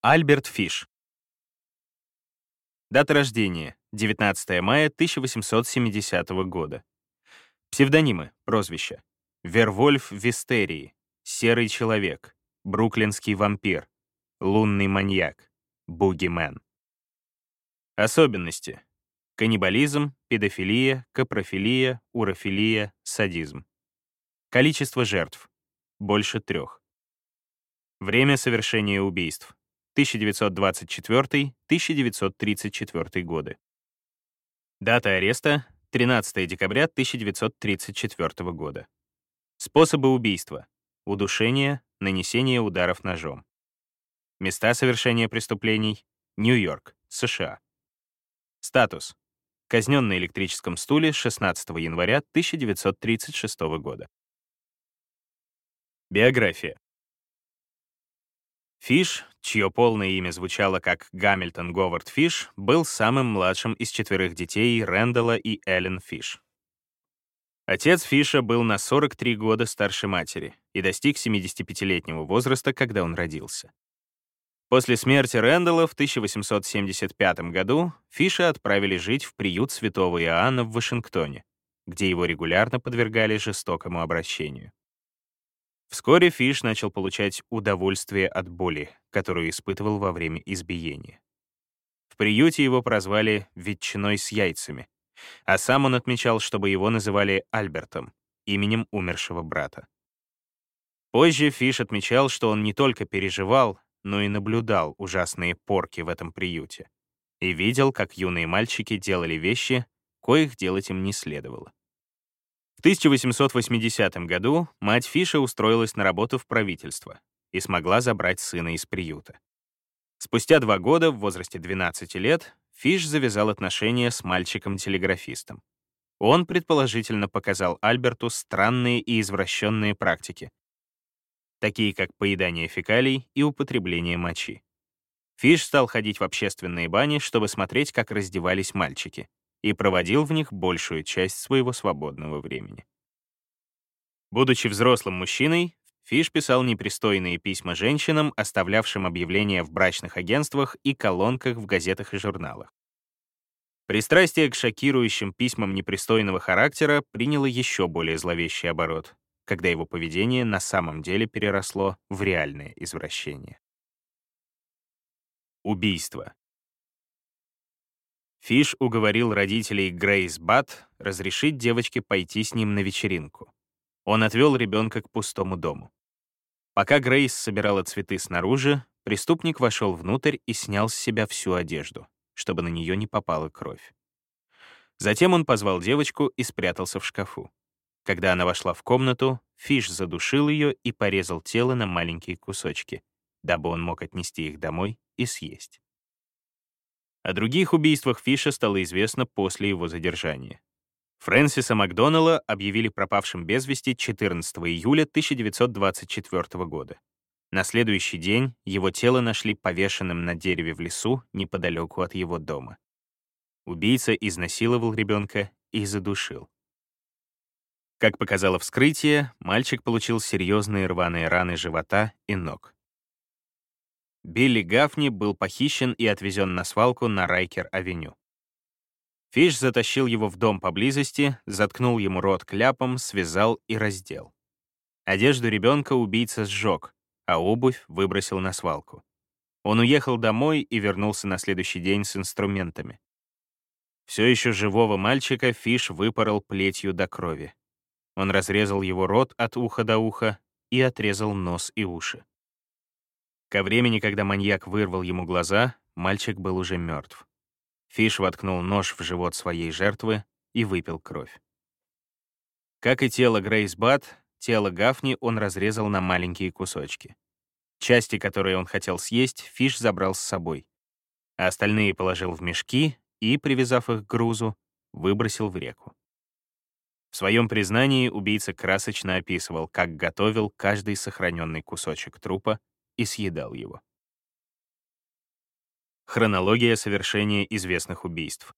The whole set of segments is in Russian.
Альберт Фиш. Дата рождения — 19 мая 1870 года. Псевдонимы, прозвища. Вервольф Вистерии, Серый человек, Бруклинский вампир, Лунный маньяк, Бугимен. Особенности. Каннибализм, педофилия, капрофилия, урофилия, садизм. Количество жертв. Больше трех. Время совершения убийств. 1924-1934 годы. Дата ареста — 13 декабря 1934 года. Способы убийства. Удушение, нанесение ударов ножом. Места совершения преступлений — Нью-Йорк, США. Статус. Казнен на электрическом стуле 16 января 1936 года. Биография. Фиш, чье полное имя звучало как Гамильтон Говард Фиш, был самым младшим из четверых детей Рэндалла и Эллен Фиш. Отец Фиша был на 43 года старше матери и достиг 75-летнего возраста, когда он родился. После смерти Рэндалла в 1875 году Фиша отправили жить в приют святого Иоанна в Вашингтоне, где его регулярно подвергали жестокому обращению. Вскоре Фиш начал получать удовольствие от боли, которую испытывал во время избиения. В приюте его прозвали «ветчиной с яйцами», а сам он отмечал, чтобы его называли Альбертом, именем умершего брата. Позже Фиш отмечал, что он не только переживал, но и наблюдал ужасные порки в этом приюте и видел, как юные мальчики делали вещи, коих делать им не следовало. В 1880 году мать Фиша устроилась на работу в правительство и смогла забрать сына из приюта. Спустя два года, в возрасте 12 лет, Фиш завязал отношения с мальчиком-телеграфистом. Он, предположительно, показал Альберту странные и извращенные практики, такие как поедание фекалий и употребление мочи. Фиш стал ходить в общественные бани, чтобы смотреть, как раздевались мальчики и проводил в них большую часть своего свободного времени. Будучи взрослым мужчиной, Фиш писал непристойные письма женщинам, оставлявшим объявления в брачных агентствах и колонках в газетах и журналах. Пристрастие к шокирующим письмам непристойного характера приняло еще более зловещий оборот, когда его поведение на самом деле переросло в реальное извращение. Убийство. Фиш уговорил родителей Грейс Бат разрешить девочке пойти с ним на вечеринку. Он отвел ребенка к пустому дому. Пока Грейс собирала цветы снаружи, преступник вошел внутрь и снял с себя всю одежду, чтобы на нее не попала кровь. Затем он позвал девочку и спрятался в шкафу. Когда она вошла в комнату, Фиш задушил ее и порезал тело на маленькие кусочки, дабы он мог отнести их домой и съесть. О других убийствах Фиша стало известно после его задержания. Фрэнсиса Макдоналла объявили пропавшим без вести 14 июля 1924 года. На следующий день его тело нашли повешенным на дереве в лесу неподалеку от его дома. Убийца изнасиловал ребенка и задушил. Как показало вскрытие, мальчик получил серьезные рваные раны живота и ног. Билли Гафни был похищен и отвезен на свалку на Райкер-авеню. Фиш затащил его в дом поблизости, заткнул ему рот кляпом, связал и раздел. Одежду ребенка убийца сжег, а обувь выбросил на свалку. Он уехал домой и вернулся на следующий день с инструментами. Все еще живого мальчика Фиш выпорол плетью до крови. Он разрезал его рот от уха до уха и отрезал нос и уши. Ко времени, когда маньяк вырвал ему глаза, мальчик был уже мертв. Фиш воткнул нож в живот своей жертвы и выпил кровь. Как и тело Грейс Бат, тело Гафни он разрезал на маленькие кусочки. Части, которые он хотел съесть, Фиш забрал с собой, а остальные положил в мешки и, привязав их к грузу, выбросил в реку. В своем признании убийца красочно описывал, как готовил каждый сохраненный кусочек трупа и съедал его. Хронология совершения известных убийств.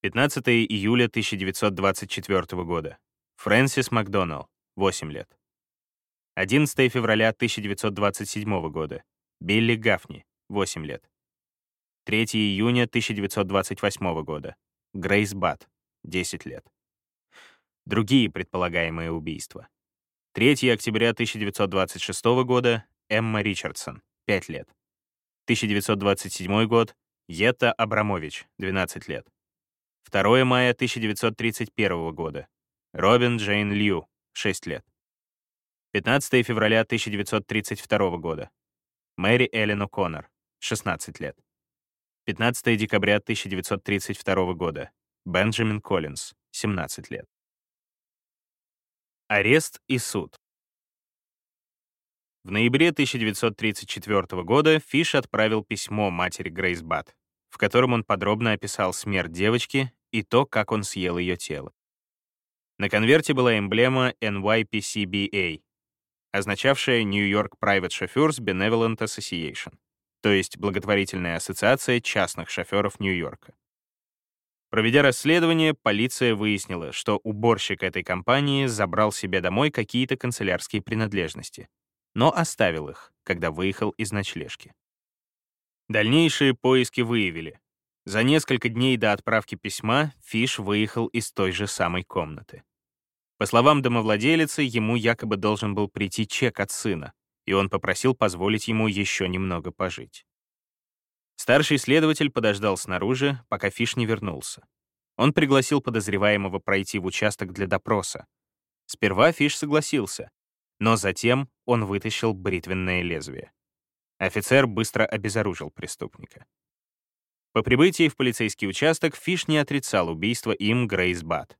15 июля 1924 года. Фрэнсис Макдоналл, 8 лет. 11 февраля 1927 года. Билли Гафни, 8 лет. 3 июня 1928 года. Грейс Бат, 10 лет. Другие предполагаемые убийства. 3 октября 1926 года. Эмма Ричардсон, 5 лет. 1927 год. Ета Абрамович, 12 лет. 2 мая 1931 года. Робин Джейн Лью, 6 лет. 15 февраля 1932 года. Мэри Эллен О'Коннор, 16 лет. 15 декабря 1932 года. Бенджамин Коллинз, 17 лет. Арест и суд. В ноябре 1934 года Фиш отправил письмо матери Грейс Бат, в котором он подробно описал смерть девочки и то, как он съел ее тело. На конверте была эмблема NYPCBA, означавшая New York Private Chauffeurs Benevolent Association, то есть благотворительная ассоциация частных шоферов Нью-Йорка. Проведя расследование, полиция выяснила, что уборщик этой компании забрал себе домой какие-то канцелярские принадлежности, но оставил их, когда выехал из ночлежки. Дальнейшие поиски выявили. За несколько дней до отправки письма Фиш выехал из той же самой комнаты. По словам домовладелицы, ему якобы должен был прийти чек от сына, и он попросил позволить ему еще немного пожить. Старший следователь подождал снаружи, пока Фиш не вернулся. Он пригласил подозреваемого пройти в участок для допроса. Сперва Фиш согласился, но затем он вытащил бритвенное лезвие. Офицер быстро обезоружил преступника. По прибытии в полицейский участок Фиш не отрицал убийство им Грейс Бат.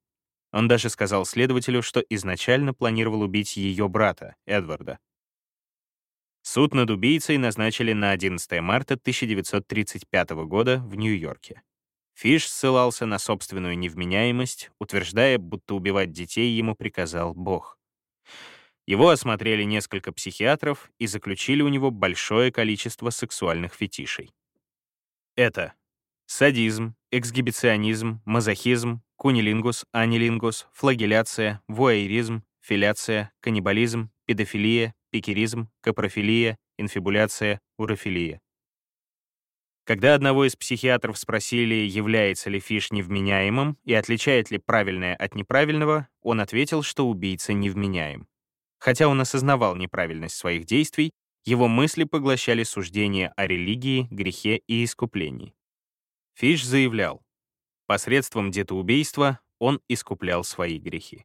Он даже сказал следователю, что изначально планировал убить ее брата, Эдварда. Суд над убийцей назначили на 11 марта 1935 года в Нью-Йорке. Фиш ссылался на собственную невменяемость, утверждая, будто убивать детей ему приказал Бог. Его осмотрели несколько психиатров и заключили у него большое количество сексуальных фетишей. Это садизм, эксгибиционизм, мазохизм, кунилингус, анилингус, флагеляция, вуайеризм, филяция, каннибализм, педофилия, пикеризм, капрофилия, инфибуляция, урофилия. Когда одного из психиатров спросили, является ли Фиш невменяемым и отличает ли правильное от неправильного, он ответил, что убийца невменяем. Хотя он осознавал неправильность своих действий, его мысли поглощали суждения о религии, грехе и искуплении. Фиш заявлял, посредством детоубийства он искуплял свои грехи.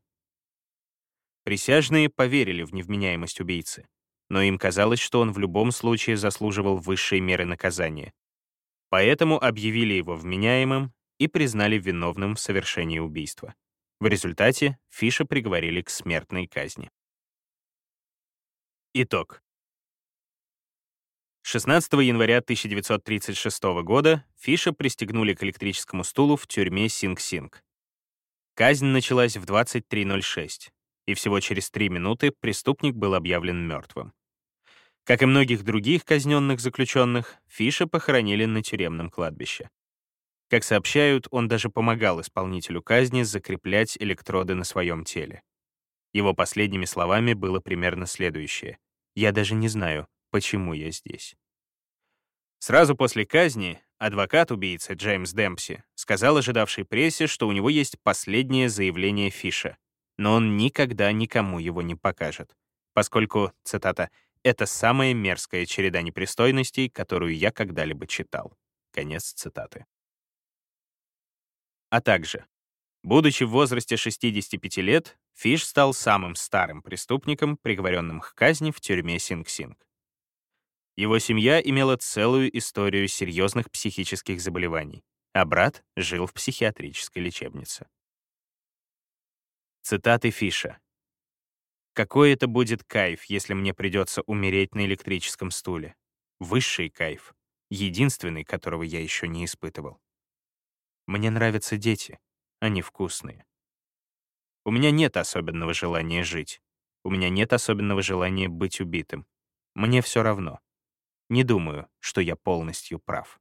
Присяжные поверили в невменяемость убийцы, но им казалось, что он в любом случае заслуживал высшей меры наказания. Поэтому объявили его вменяемым и признали виновным в совершении убийства. В результате Фиша приговорили к смертной казни. Итог. 16 января 1936 года Фиша пристегнули к электрическому стулу в тюрьме Синг-Синг. Казнь началась в 23.06, и всего через три минуты преступник был объявлен мертвым. Как и многих других казненных заключенных, Фиша похоронили на тюремном кладбище. Как сообщают, он даже помогал исполнителю казни закреплять электроды на своем теле. Его последними словами было примерно следующее. Я даже не знаю, почему я здесь. Сразу после казни адвокат убийцы Джеймс Демпси сказал ожидавшей прессе, что у него есть последнее заявление Фиша, но он никогда никому его не покажет, поскольку, цитата, «это самая мерзкая череда непристойностей, которую я когда-либо читал». Конец цитаты. А также, будучи в возрасте 65 лет, Фиш стал самым старым преступником, приговоренным к казни в тюрьме Синг-Синг. Его семья имела целую историю серьезных психических заболеваний, а брат жил в психиатрической лечебнице. Цитаты Фиша. «Какой это будет кайф, если мне придется умереть на электрическом стуле? Высший кайф, единственный, которого я еще не испытывал. Мне нравятся дети, они вкусные. У меня нет особенного желания жить. У меня нет особенного желания быть убитым. Мне все равно. Не думаю, что я полностью прав.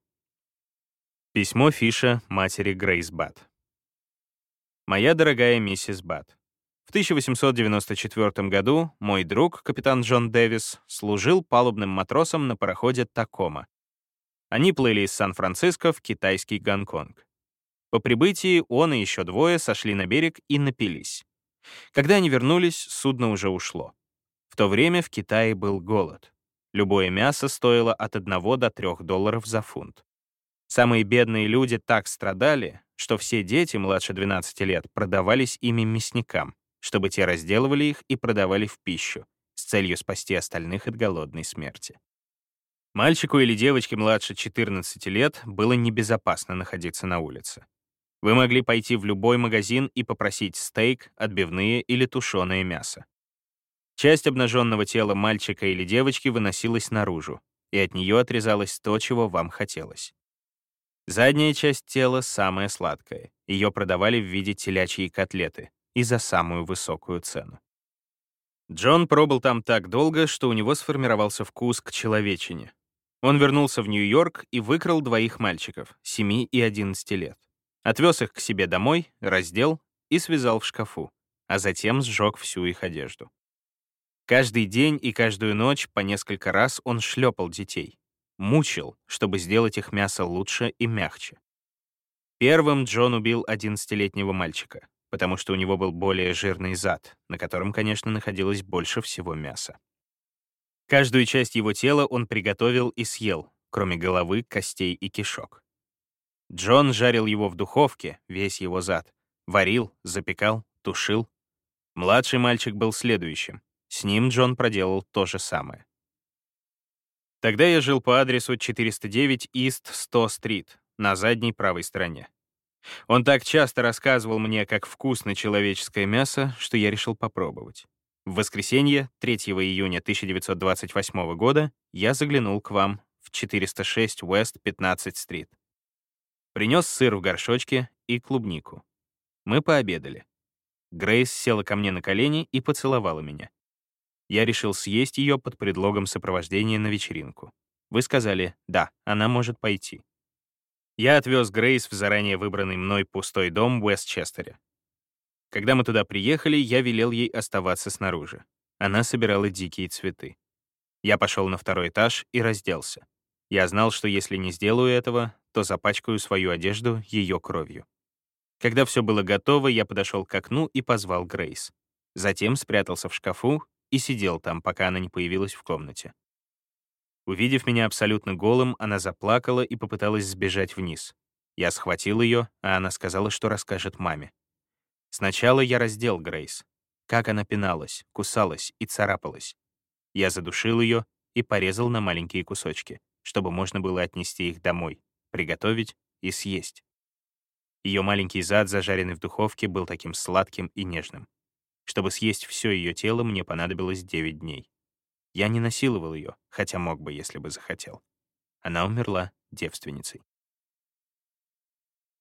Письмо Фиша матери Грейс Бат. «Моя дорогая миссис Бат, 1894 году мой друг, капитан Джон Дэвис, служил палубным матросом на пароходе «Такома». Они плыли из Сан-Франциско в китайский Гонконг. По прибытии он и еще двое сошли на берег и напились. Когда они вернулись, судно уже ушло. В то время в Китае был голод. Любое мясо стоило от 1 до 3 долларов за фунт. Самые бедные люди так страдали, что все дети младше 12 лет продавались ими мясникам, чтобы те разделывали их и продавали в пищу, с целью спасти остальных от голодной смерти. Мальчику или девочке младше 14 лет было небезопасно находиться на улице. Вы могли пойти в любой магазин и попросить стейк, отбивные или тушеное мясо. Часть обнаженного тела мальчика или девочки выносилась наружу, и от нее отрезалось то, чего вам хотелось. Задняя часть тела самая сладкая. Ее продавали в виде телячьей котлеты и за самую высокую цену. Джон пробыл там так долго, что у него сформировался вкус к человечине. Он вернулся в Нью-Йорк и выкрал двоих мальчиков, 7 и 11 лет. Отвез их к себе домой, раздел и связал в шкафу, а затем сжег всю их одежду. Каждый день и каждую ночь по несколько раз он шлепал детей, мучил, чтобы сделать их мясо лучше и мягче. Первым Джон убил 11-летнего мальчика, потому что у него был более жирный зад, на котором, конечно, находилось больше всего мяса. Каждую часть его тела он приготовил и съел, кроме головы, костей и кишок. Джон жарил его в духовке, весь его зад. Варил, запекал, тушил. Младший мальчик был следующим. С ним Джон проделал то же самое. Тогда я жил по адресу 409 East 100 Стрит, на задней правой стороне. Он так часто рассказывал мне, как вкусно человеческое мясо, что я решил попробовать. В воскресенье, 3 июня 1928 года, я заглянул к вам в 406 West 15 Стрит. Принес сыр в горшочке и клубнику. Мы пообедали. Грейс села ко мне на колени и поцеловала меня. Я решил съесть ее под предлогом сопровождения на вечеринку. Вы сказали, да, она может пойти. Я отвез Грейс в заранее выбранный мной пустой дом в Уэстчестере. Когда мы туда приехали, я велел ей оставаться снаружи. Она собирала дикие цветы. Я пошел на второй этаж и разделся. Я знал, что если не сделаю этого, то запачкаю свою одежду ее кровью. Когда все было готово, я подошел к окну и позвал Грейс. Затем спрятался в шкафу и сидел там, пока она не появилась в комнате. Увидев меня абсолютно голым, она заплакала и попыталась сбежать вниз. Я схватил ее, а она сказала, что расскажет маме. Сначала я раздел Грейс. Как она пиналась, кусалась и царапалась. Я задушил ее и порезал на маленькие кусочки, чтобы можно было отнести их домой, приготовить и съесть. Ее маленький зад, зажаренный в духовке, был таким сладким и нежным. Чтобы съесть все ее тело, мне понадобилось 9 дней. Я не насиловал ее, хотя мог бы, если бы захотел. Она умерла девственницей.